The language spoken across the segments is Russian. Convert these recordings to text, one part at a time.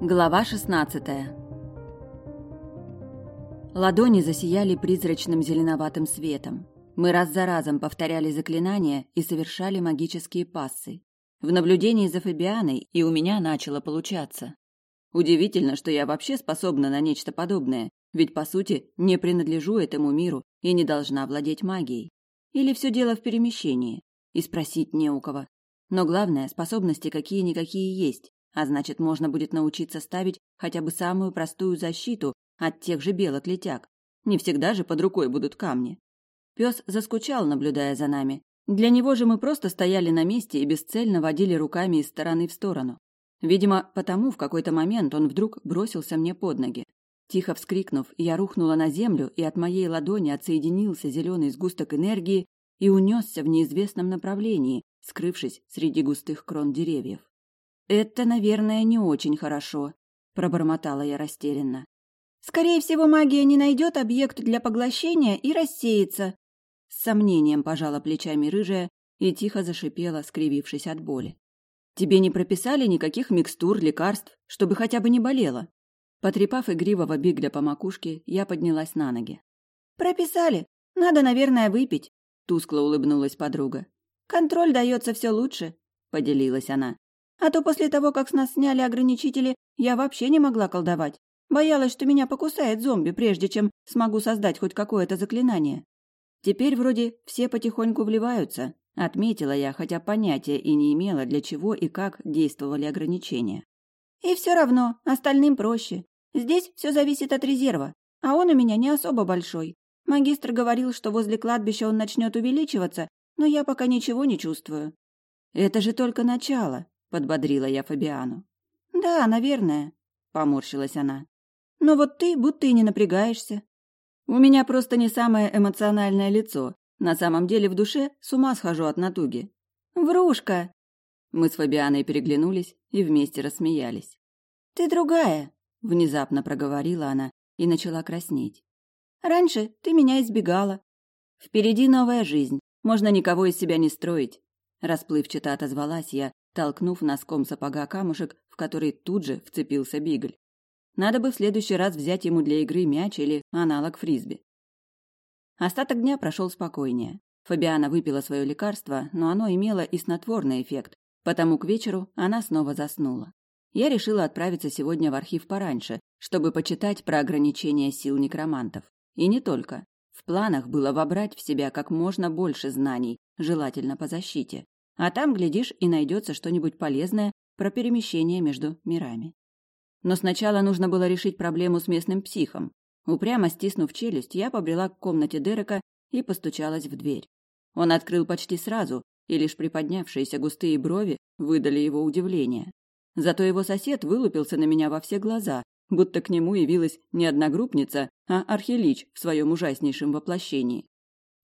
Глава 16 Ладони засияли призрачным зеленоватым светом. Мы раз за разом повторяли заклинания и совершали магические пассы. В наблюдении за Фабианой и у меня начало получаться. Удивительно, что я вообще способна на нечто подобное, ведь, по сути, не принадлежу этому миру и не должна владеть магией. Или все дело в перемещении, и спросить не у кого. Но главное, способности какие-никакие есть, а значит, можно будет научиться ставить хотя бы самую простую защиту от тех же белок летяг. Не всегда же под рукой будут камни. Пес заскучал, наблюдая за нами. Для него же мы просто стояли на месте и бесцельно водили руками из стороны в сторону. Видимо, потому в какой-то момент он вдруг бросился мне под ноги. Тихо вскрикнув, я рухнула на землю, и от моей ладони отсоединился зеленый сгусток энергии и унесся в неизвестном направлении, скрывшись среди густых крон деревьев. Это, наверное, не очень хорошо, пробормотала я растерянно. Скорее всего, магия не найдет объект для поглощения и рассеется. С сомнением пожала плечами рыжая и тихо зашипела, скривившись от боли. Тебе не прописали никаких микстур, лекарств, чтобы хотя бы не болело? Потрепав игривого бигля по макушке, я поднялась на ноги. Прописали. Надо, наверное, выпить. Тускло улыбнулась подруга. Контроль дается все лучше, поделилась она. А то после того, как с нас сняли ограничители, я вообще не могла колдовать. Боялась, что меня покусает зомби, прежде чем смогу создать хоть какое-то заклинание. Теперь вроде все потихоньку вливаются, отметила я, хотя понятия и не имела, для чего и как действовали ограничения. И все равно, остальным проще. Здесь все зависит от резерва, а он у меня не особо большой. Магистр говорил, что возле кладбища он начнет увеличиваться, но я пока ничего не чувствую. Это же только начало, подбодрила я Фабиану. Да, наверное, поморщилась она. Но вот ты будто и не напрягаешься. У меня просто не самое эмоциональное лицо. На самом деле в душе с ума схожу от натуги. Врушка. Мы с Фабианой переглянулись и вместе рассмеялись. Ты другая, внезапно проговорила она и начала краснеть. Раньше ты меня избегала. Впереди новая жизнь. Можно никого из себя не строить. Расплывчато отозвалась я, толкнув носком сапога камушек, в который тут же вцепился бигль. Надо бы в следующий раз взять ему для игры мяч или аналог фрисби. Остаток дня прошел спокойнее. Фабиана выпила свое лекарство, но оно имело и снотворный эффект, потому к вечеру она снова заснула. Я решила отправиться сегодня в архив пораньше, чтобы почитать про ограничения сил некромантов. И не только. В планах было вобрать в себя как можно больше знаний, желательно по защите. А там, глядишь, и найдется что-нибудь полезное про перемещение между мирами. Но сначала нужно было решить проблему с местным психом. Упрямо стиснув челюсть, я побрела к комнате Дерека и постучалась в дверь. Он открыл почти сразу, и лишь приподнявшиеся густые брови выдали его удивление. Зато его сосед вылупился на меня во все глаза, будто к нему явилась не одногруппница, а архилич в своем ужаснейшем воплощении.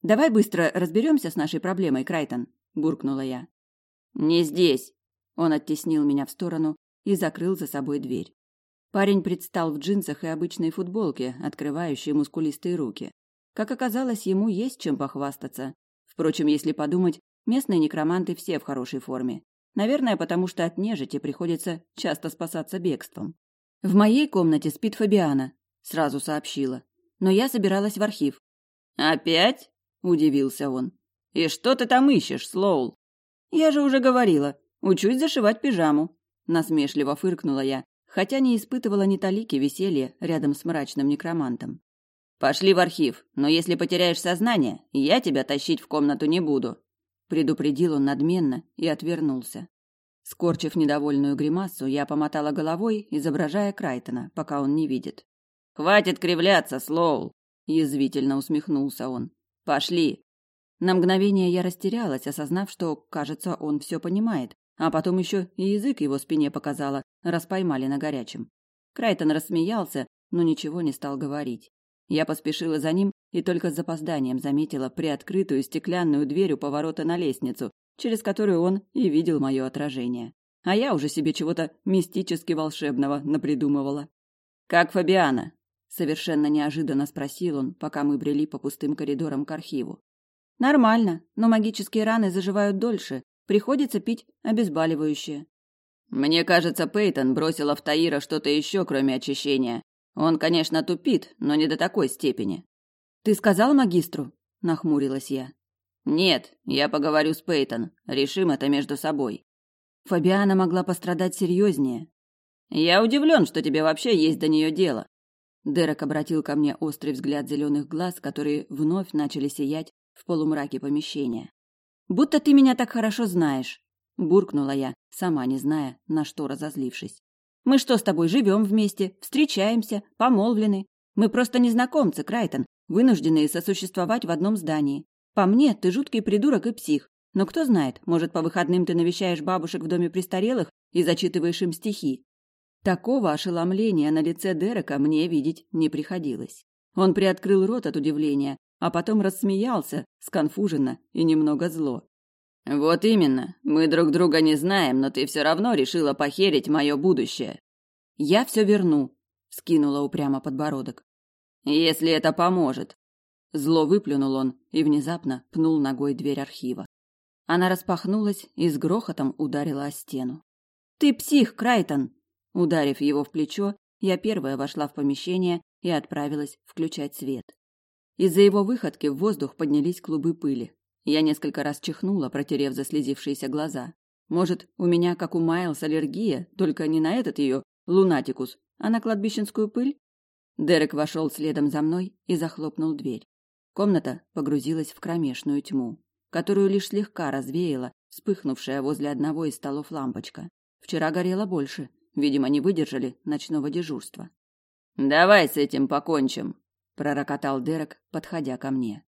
«Давай быстро разберемся с нашей проблемой, Крайтон», буркнула я. Не здесь. Он оттеснил меня в сторону и закрыл за собой дверь. Парень предстал в джинсах и обычной футболке, открывающей мускулистые руки. Как оказалось, ему есть чем похвастаться. Впрочем, если подумать, местные некроманты все в хорошей форме. Наверное, потому что от нежити приходится часто спасаться бегством. В моей комнате спит Фабиана, сразу сообщила. Но я собиралась в архив. Опять? удивился он. «И что ты там ищешь, Слоул?» «Я же уже говорила. Учусь зашивать пижаму», — насмешливо фыркнула я, хотя не испытывала ни талики веселья рядом с мрачным некромантом. «Пошли в архив, но если потеряешь сознание, я тебя тащить в комнату не буду», — предупредил он надменно и отвернулся. Скорчив недовольную гримасу, я помотала головой, изображая Крайтона, пока он не видит. «Хватит кривляться, Слоул!» – язвительно усмехнулся он. «Пошли!» На мгновение я растерялась, осознав, что, кажется, он все понимает, а потом еще и язык его спине показала, распоймали на горячем. Крайтон рассмеялся, но ничего не стал говорить. Я поспешила за ним и только с запозданием заметила приоткрытую стеклянную дверь у поворота на лестницу, через которую он и видел мое отражение. А я уже себе чего-то мистически волшебного напридумывала. «Как Фабиана?» – совершенно неожиданно спросил он, пока мы брели по пустым коридорам к архиву. Нормально, но магические раны заживают дольше. Приходится пить обезболивающее. Мне кажется, Пейтон бросила в Таира что-то еще, кроме очищения. Он, конечно, тупит, но не до такой степени. Ты сказал магистру? нахмурилась я. Нет, я поговорю с Пейтон. Решим это между собой. Фабиана могла пострадать серьезнее. Я удивлен, что тебе вообще есть до нее дело. Дерек обратил ко мне острый взгляд зеленых глаз, которые вновь начали сиять в полумраке помещения. Будто ты меня так хорошо знаешь, буркнула я, сама не зная, на что разозлившись. Мы что с тобой живем вместе, встречаемся, помолвлены? Мы просто незнакомцы, Крайтон, вынужденные сосуществовать в одном здании. По мне, ты жуткий придурок и псих. Но кто знает, может, по выходным ты навещаешь бабушек в доме престарелых и зачитываешь им стихи. Такого ошеломления на лице Дерека мне видеть не приходилось. Он приоткрыл рот от удивления, а потом рассмеялся, сконфуженно и немного зло. Вот именно. Мы друг друга не знаем, но ты все равно решила похерить мое будущее. Я все верну, скинула упрямо подбородок. Если это поможет. Зло выплюнул он и внезапно пнул ногой дверь архива. Она распахнулась и с грохотом ударила о стену. Ты псих, Крайтон, ударив его в плечо, я первая вошла в помещение и отправилась включать свет. Из-за его выходки в воздух поднялись клубы пыли. Я несколько раз чихнула, протерев заслезившиеся глаза. Может, у меня, как у Майлз, аллергия, только не на этот ее лунатикус, а на кладбищенскую пыль? Дерек вошел следом за мной и захлопнул дверь. Комната погрузилась в кромешную тьму, которую лишь слегка развеяла вспыхнувшая возле одного из столов лампочка. Вчера горело больше, видимо, не выдержали ночного дежурства. «Давай с этим покончим», — пророкотал Дерек, подходя ко мне.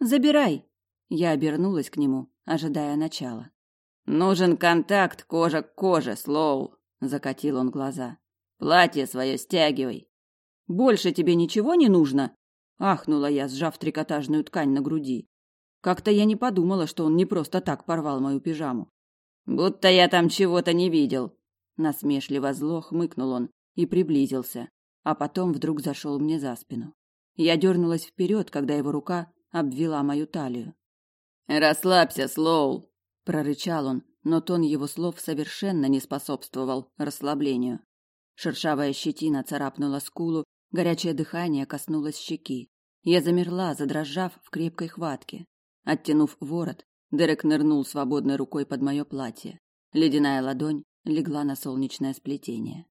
«Забирай», я обернулась к нему, ожидая начала. Нужен контакт кожа к коже, Слоу, закатил он глаза. Платье свое стягивай. Больше тебе ничего не нужно? ахнула я, сжав трикотажную ткань на груди. Как-то я не подумала, что он не просто так порвал мою пижаму. Будто я там чего-то не видел. Насмешливо зло хмыкнул он и приблизился, а потом вдруг зашел мне за спину. Я дернулась вперед, когда его рука обвела мою талию. «Расслабься, Слоул!» – прорычал он, но тон его слов совершенно не способствовал расслаблению. Шершавая щетина царапнула скулу, горячее дыхание коснулось щеки. Я замерла, задрожав в крепкой хватке. Оттянув ворот, Дерек нырнул свободной рукой под мое платье. Ледяная ладонь легла на солнечное сплетение.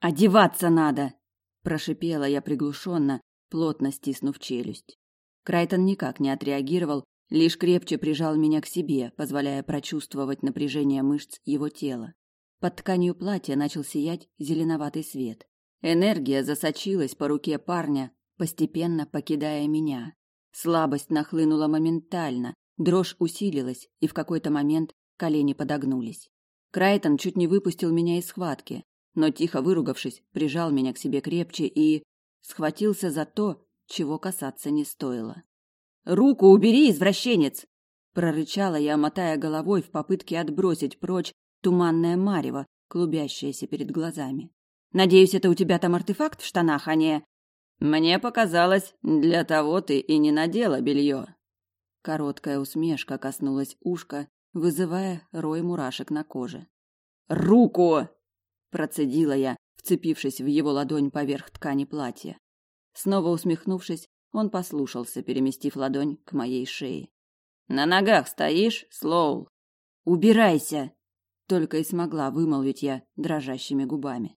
«Одеваться надо!» – прошипела я приглушенно, плотно стиснув челюсть. Крайтон никак не отреагировал, лишь крепче прижал меня к себе, позволяя прочувствовать напряжение мышц его тела. Под тканью платья начал сиять зеленоватый свет. Энергия засочилась по руке парня, постепенно покидая меня. Слабость нахлынула моментально, дрожь усилилась, и в какой-то момент колени подогнулись. Крайтон чуть не выпустил меня из схватки, но тихо выругавшись, прижал меня к себе крепче и схватился за то, чего касаться не стоило. Руку убери, извращенец, прорычала я, мотая головой в попытке отбросить прочь туманное марево, клубящееся перед глазами. Надеюсь, это у тебя там артефакт в штанах, а не Мне показалось, для того ты и не надела белье. Короткая усмешка коснулась ушка, вызывая рой мурашек на коже. Руку, процедила я, вцепившись в его ладонь поверх ткани платья. Снова усмехнувшись, он послушался, переместив ладонь к моей шее. На ногах стоишь, Слоул? Убирайся, только и смогла вымолвить я дрожащими губами.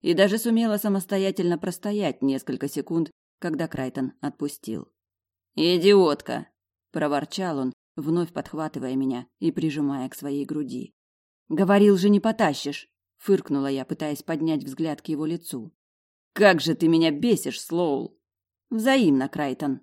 И даже сумела самостоятельно простоять несколько секунд, когда Крайтон отпустил. Идиотка, проворчал он, вновь подхватывая меня и прижимая к своей груди. Говорил же, не потащишь, фыркнула я, пытаясь поднять взгляд к его лицу. Как же ты меня бесишь, Слоул! Взаимно, Крайтон.